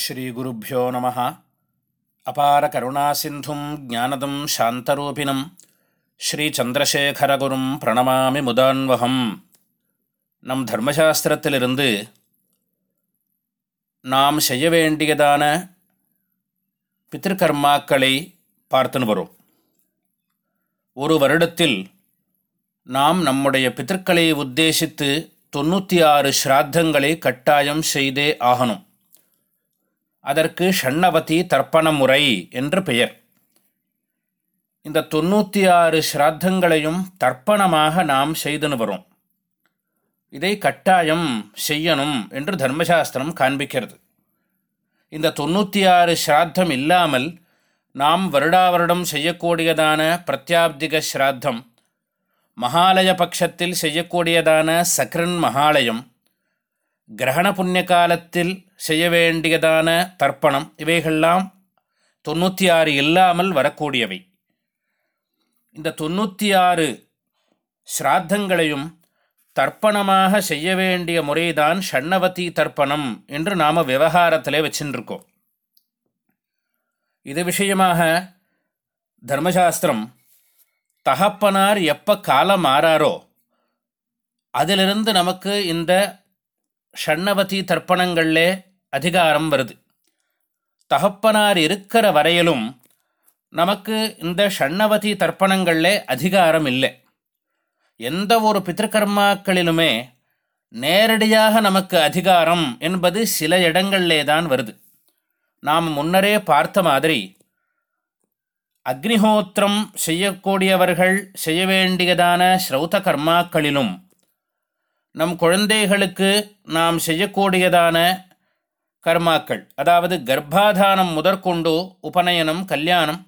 ஸ்ரீகுருப்போ நம. அபார கருணாசிந்தும் ஜானதம் சாந்தரூபிணம். ஸ்ரீச்சந்திரசேகரகுரும் பிரணமாமி முதான்வகம். நம் தர்மசாஸ்திரத்திலிருந்து நாம் செய்ய வேண்டியதான பித்திருக்கர்மாக்களை பார்த்துன்னு வரும். ஒரு வருடத்தில் நாம் நம்முடைய பித்திருக்களை உத்தேசித்து தொண்ணூற்றி ஆறு ஸ்ராத்தங்களை கட்டாயம் செய்தே ஆகணும். அதற்கு ஷண்ணவதி தர்ப்பண முறை என்று பெயர். இந்த தொண்ணூற்றி ஆறு ஸ்ராத்தங்களையும் தர்ப்பணமாக நாம் செய்துன்னு வரும். இதை கட்டாயம் செய்யணும் என்று தர்மசாஸ்திரம் காண்பிக்கிறது. இந்த தொண்ணூற்றி ஆறு ஸ்ராத்தம் இல்லாமல் நாம் வருடா வருடம் செய்யக்கூடியதான பிரத்யாப்திக ஸ்ராத்தம் மகாலய பட்சத்தில் செய்யக்கூடியதான சக்ரன் மகாலயம் கிரகண புண்ணிய காலத்தில் செய்ய வேண்டியதான தர்ப்பணம். இவைகள்லாம் தொண்ணூற்றி ஆறு இல்லாமல் வரக்கூடியவை. இந்த தொண்ணூற்றி ஆறு ஸ்ராத்தங்களையும் தர்ப்பணமாக செய்ய வேண்டிய முறைதான் ஷண்ணவதி தர்ப்பணம் என்று நாம் விவகாரத்திலே வச்சுருக்கோம் இது விஷயமாக தர்மசாஸ்திரம் தகப்பனார் எப்போ காலம் மாறாரோ அதிலிருந்து நமக்கு இந்த ஷண்ணவதி தர்ப்பணங்களில் அதிகாரம் வருது. தகப்பனார் இருக்கிற வரையிலும் நமக்கு இந்த ஷண்ணவதி தர்ப்பணங்களில் அதிகாரம் இல்லை. எந்த ஒரு பித்திருக்கர்மாக்களிலுமே நேரடியாக நமக்கு அதிகாரம் என்பது சில இடங்களிலே தான் வருது. நாம் முன்னரே பார்த்த மாதிரி அக்னிஹோத்திரம் செய்யக்கூடியவர்கள் செய்ய வேண்டியதான ஸ்ரௌத கர்மாக்களிலும் நம் குழந்தைகளுக்கு நாம் செய்யக்கூடியதான கர்மாக்கள். அதாவது கர்ப்பாதானம் முதற்கொண்டு உபநயனம் கல்யாணம்.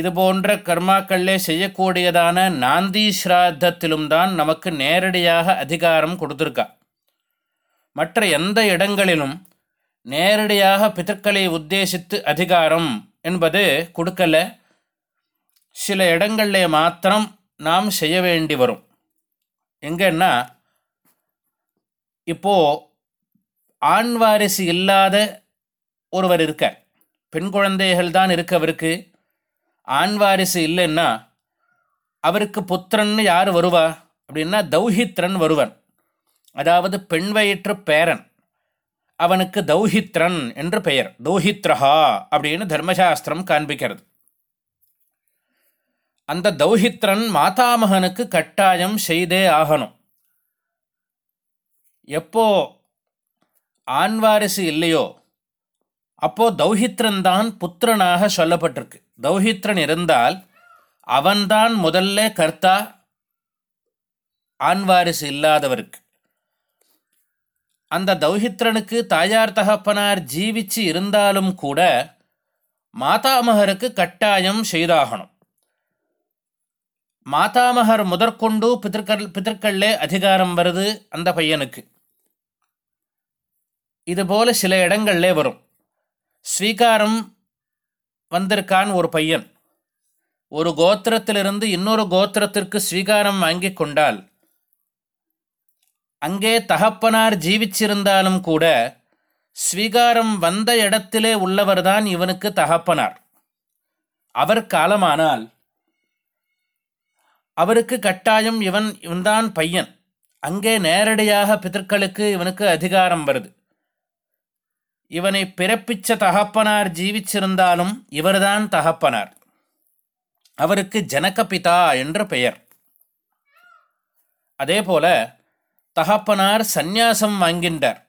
இது போன்ற கர்மாக்களிலே செய்யக்கூடியதான நாந்தி ஸ்ராத்தத்திலும் தான் நமக்கு நேரடியாக அதிகாரம் கொடுத்துருக்கா. மற்ற எந்த இடங்களிலும் நேரடியாக பித்தர்களை உத்தேசித்து அதிகாரம் என்பது கொடுக்கல. சில இடங்களில் மாத்திரம் நாம் செய்ய வேண்டி வரும். எங்கன்னா இப்போது ஆண் வாரிசு இல்லாத ஒருவர் இருக்க பெண் குழந்தைகள் தான் இருக்கவருக்கு ஆண் வாரிசு இல்லைன்னா அவருக்கு புத்திரன்னு யார் வருவா? அப்படின்னா தௌஹித்ரன் வருவன். அதாவது பெண் வயிற்று பேரன். அவனுக்கு தௌஹித்ரன் என்று பெயர். தௌஹித்ரஹா அப்படின்னு தர்மசாஸ்திரம் காண்பிக்கிறது. அந்த தௌஹித்ரன் மாதாமகனுக்கு கட்டாயம் செய்தே ஆகணும். எப்போ ஆண்வாரிசு இல்லையோ? அப்போது தௌஹித்ரன் தான் புத்திரனாக சொல்லப்பட்டிருக்கு. தௌஹித்ரன் இருந்தால் அவன்தான் முதல்ல கர்த்தா ஆண்வாரிசு இல்லாதவருக்கு. அந்த தௌஹித்ரனுக்கு தாயார் தகப்பனார் ஜீவிச்சு இருந்தாலும் கூட மாதாமகருக்கு கட்டாயம் செய்தாகணும். மாதாமகர் முதற்கொண்டு பிதற்கள் பிதற்கள்லே அதிகாரம் வருது அந்த பையனுக்கு. இதுபோல சில இடங்கள்லே வரும். ஸ்வீகாரம் வந்திருக்கான் ஒரு பையன். ஒரு கோத்திரத்திலிருந்து இன்னொரு கோத்திரத்திற்கு ஸ்வீகாரம் வாங்கி கொண்டால் அங்கே தகப்பனார் ஜீவிச்சிருந்தாலும் கூட ஸ்வீகாரம் வந்த இடத்திலே உள்ளவர்தான் இவனுக்கு தகப்பனார். அவர் காலமானால் அவருக்கு கட்டாயம் இவன் இவன்தான் பையன். அங்கே நேரடியாக பிதற்களுக்கு இவனுக்கு அதிகாரம் வருது. இவனை பிறப்பிச்ச தகப்பனார் ஜீவிச்சிருந்தாலும் இவர்தான் தகப்பனார். அவருக்கு ஜனகபிதா என்று பெயர். அதே போல தகப்பனார் சந்நியாசம் வாங்கின்றார்.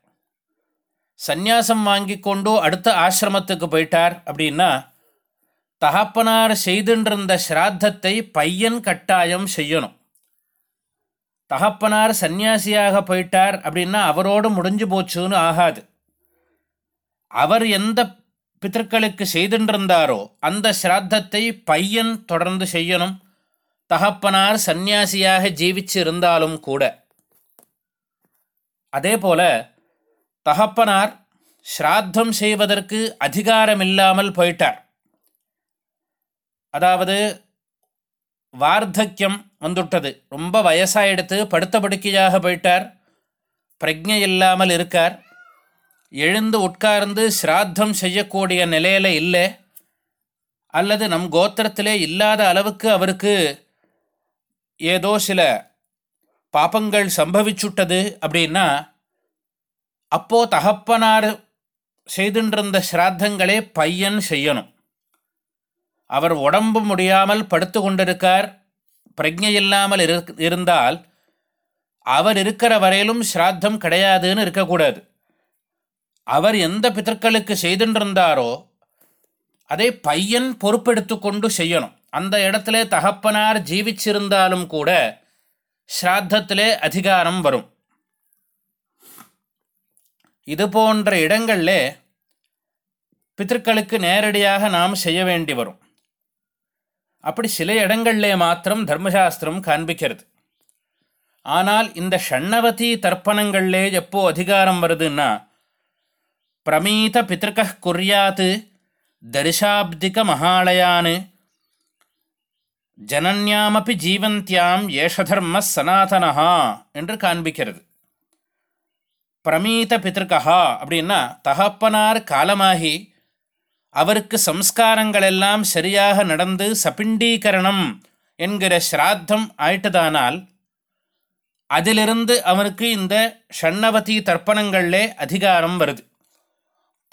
சந்நியாசம் வாங்கி கொண்டு அடுத்த ஆசிரமத்துக்கு போயிட்டார் அப்படின்னா தகப்பனார் செய்துன்றிருந்த ஸ்ராத்தத்தை பையன் கட்டாயம் செய்யணும். தகப்பனார் சந்நியாசியாக போயிட்டார் அப்படின்னா அவரோடு முடிஞ்சு போச்சுன்னு ஆகாது. அவர் எந்த பித்தர்களுக்கு செய்துன்றிருந்தாரோ அந்த ஸ்ராத்தத்தை பையன் தொடர்ந்து செய்யணும். தகப்பனார் சந்நியாசியாக ஜீவிச்சு இருந்தாலும் கூட. அதே போல தகப்பனார் ஸ்ராத்தம் செய்வதற்கு அதிகாரமில்லாமல் போயிட்டார். அதாவது வார்த்தக்கியம் வந்துவிட்டது ரொம்ப வயசாக எடுத்து படுத்த படுக்கையாக போயிட்டார். பிரஜை இல்லாமல் இருக்கார். எழுந்து உட்கார்ந்து ஸ்ராத்தம் செய்யக்கூடிய நிலையில் இல்லை அல்லது நம் கோத்திரத்திலே இல்லாத அளவுக்கு அவருக்கு ஏதோ சில பாப்பங்கள் சம்பவிச்சுட்டது அப்படின்னா அப்போது தகப்பனார் செய்துன்றிருந்த ஸ்ராத்தங்களே பையன் செய்யணும். அவர் உடம்பு முடியாமல் படுத்து கொண்டிருக்கார் பிரஜை இல்லாமல் இருந்தால் அவர் இருக்கிற வரையிலும் ஸ்ராத்தம் கிடையாதுன்னு இருக்கக்கூடாது. அவர் எந்த பித்தர்களுக்கு செய்துன்றிருந்தாரோ அதை பையன் பொறுப்பெடுத்து கொண்டு செய்யணும். அந்த இடத்துல தகப்பனார் ஜீவிச்சிருந்தாலும் கூட ஸ்ராத்தத்திலே அதிகாரம் வரும். இது போன்ற இடங்களில் பித்தர்களுக்கு நேரடியாக நாம் செய்ய வேண்டி வரும். அப்படி சில இடங்களிலே மாத்திரம் தர்மசாஸ்திரம் காண்பிக்கிறது. ஆனால் இந்த ஷண்ணவதி தர்ப்பணங்களிலே எப்போ அதிகாரம் வருதுன்னா பிரமீத பித்திருக்க குறியாத்து தரிசாப்திக மகாலயான் ஜனன்யாமப்பி ஜீவந்தியாம் ஏஷதர்ம சனாதனஹா என்று காண்பிக்கிறது. பிரமீத பித்திருக்கா அப்படின்னா தகப்பனார் காலமாகி அவருக்கு சம்ஸ்காரங்கள் எல்லாம் சரியாக நடந்து சபிண்டீகரணம் என்கிற ஸ்ராத்தம் ஆயிட்டதானால் அதிலிருந்து அவனுக்கு இந்த ஷண்ணவதி தர்ப்பணங்களிலே அதிகாரம் வருது.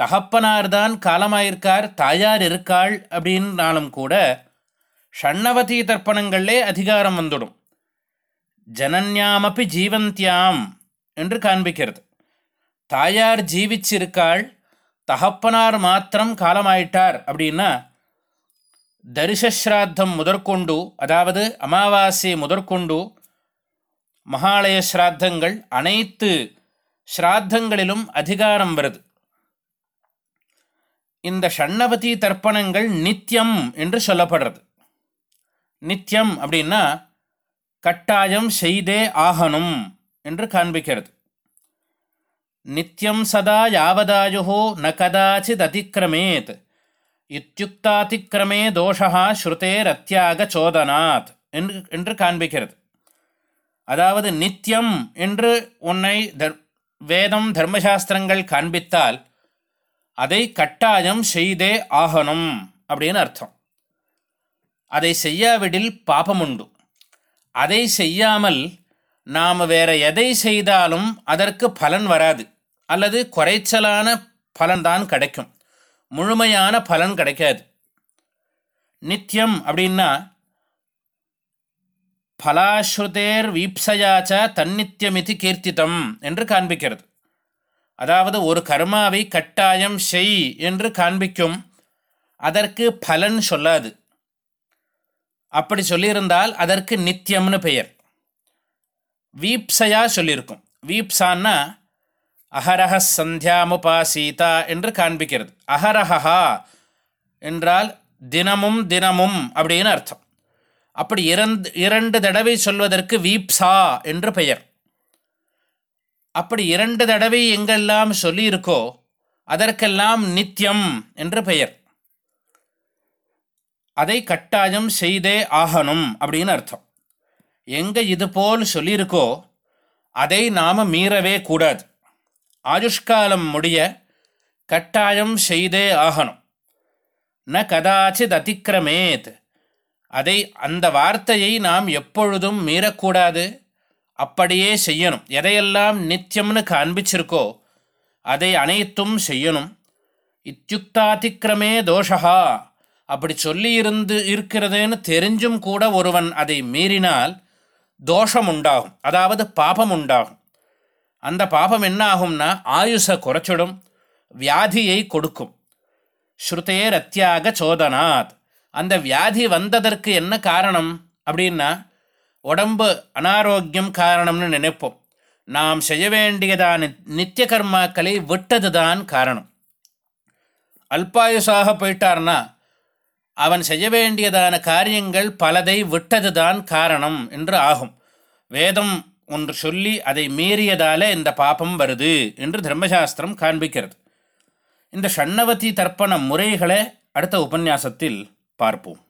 தகப்பனார் தான் காலமாயிருக்கார் தாயார் இருக்காள் அப்படின்னாலும் கூட ஷண்ணவதி தர்ப்பணங்களே அதிகாரம் வந்துடும். ஜனன்யாமப்பி ஜீவந்தியாம் என்று காண்பிக்கிறது. தாயார் ஜீவிச்சிருக்காள் தகப்பனார் மாத்திரம் காலமாயிட்டார் அப்படின்னா தரிசஸ்ராத்தம் முதற்கொண்டு அதாவது அமாவாசை முதற்கொண்டு மகாலய ஸ்ராத்தங்கள் அனைத்து ஸ்ராத்தங்களிலும் அதிகாரம் வருது. இந்த ஷண்ணவதி தர்ப்பணங்கள் நித்தியம் என்று சொல்லப்படுறது. நித்தியம் அப்படின்னா கட்டாயம் செய்தே ஆகணும் என்று காண்பிக்கிறது. நித்தியம் சதா யாவதாயு ந கதாச்சித் அதிக்கிரமேத் இத்தியுக்தாதிக்கிரமே தோஷா ஸ்ருதேரத்தியாக சோதனாத் என்று என்று காண்பிக்கிறது. அதாவது நித்தியம் என்று உன்னை தர் வேதம் தர்மசாஸ்திரங்கள் காண்பித்தால் அதை கட்டாயம் செய்தே ஆகணும் அப்படின்னு அர்த்தம். அதை செய்யாவிடில் பாபமுண்டு அதை செய்யாமல் நாம் வேற எதை செய்தாலும் அதற்கு பலன் வராது. அல்லது குறைச்சலான பலன்தான் கிடைக்கும். முழுமையான பலன் கிடைக்காது. நித்தியம் அப்படின்னா பலாஸ்ருதேர் வீப்சயாச்ச தன்னித்தியமிதி கீர்த்தித்தம் என்று காண்பிக்கிறது. அதாவது ஒரு கர்மாவை கட்டாயம் செய் என்று காண்பிக்கும் அதற்கு பலன் சொல்லாது. அப்படி சொல்லியிருந்தால் அதற்கு நித்தியம்னு பெயர். வீப்சையா சொல்லியிருக்கும். வீப்சான்னா அஹரஹ சந்தியாமுபாசீதா என்று காண்பிக்கிறது. அஹரஹா என்றால் தினமும் தினமும் அப்படின்னு அர்த்தம். அப்படி இரண்டு இரண்டு தடவை சொல்வதற்கு வீப்சா என்று பெயர். அப்படி இரண்டு தடவை எங்கெல்லாம் சொல்லியிருக்கோ அதற்கெல்லாம் நித்தியம் என்று பெயர். அதை கட்டாயம் செய்தே ஆகணும் அப்படின்னு அர்த்தம். எங்கே இது போல் சொல்லியிருக்கோ அதை நாம் மீறவே கூடாது. ஆயுஷ்காலம் முடிய கட்டாயம் செய்தே ஆகணும். ந கதாச்சித் அதிக்கிரமேத் அதை அந்த வார்த்தையை நாம் எப்பொழுதும் மீறக்கூடாது. அப்படியே செய்யணும். எதையெல்லாம் நித்தியம்னு காண்பிச்சிருக்கோ அதை அனைத்தும் செய்யணும். இத்தியுக்தாதிக்கிரமே தோஷா அப்படி சொல்லி இருந்து இருக்கிறதுன்னு தெரிஞ்சும் கூட ஒருவன் அதை மீறினால் தோஷம் உண்டாகும் அதாவது பாபம் உண்டாகும் அந்த பாபம் என்ன ஆகும்னா ஆயுஷை குறைச்சிடும் வியாதியை கொடுக்கும். ஸ்ருதே அத்தியாக சோதனாத். அந்த வியாதி வந்ததற்கு என்ன காரணம்? அப்படின்னா உடம்பு அனாரோக்கியம் காரணம்னு நினைப்போம். நாம் செய்ய வேண்டியதான நித்திய கர்மாக்களை விட்டது தான் காரணம். அல்பாயுசாக போயிட்டார்னா அவன் செய்ய வேண்டியதான காரியங்கள் பலதை விட்டது தான் காரணம் என்று ஆகும். வேதம் ஒன்று சொல்லி அதை மீறியதால இந்த பாப்பம் வருது என்று தர்மசாஸ்திரம் காண்பிக்கிறது. இந்த ஷண்ணவதி தர்ப்பண முறைகளை அடுத்த உபன்யாசத்தில் பார்ப்போம்.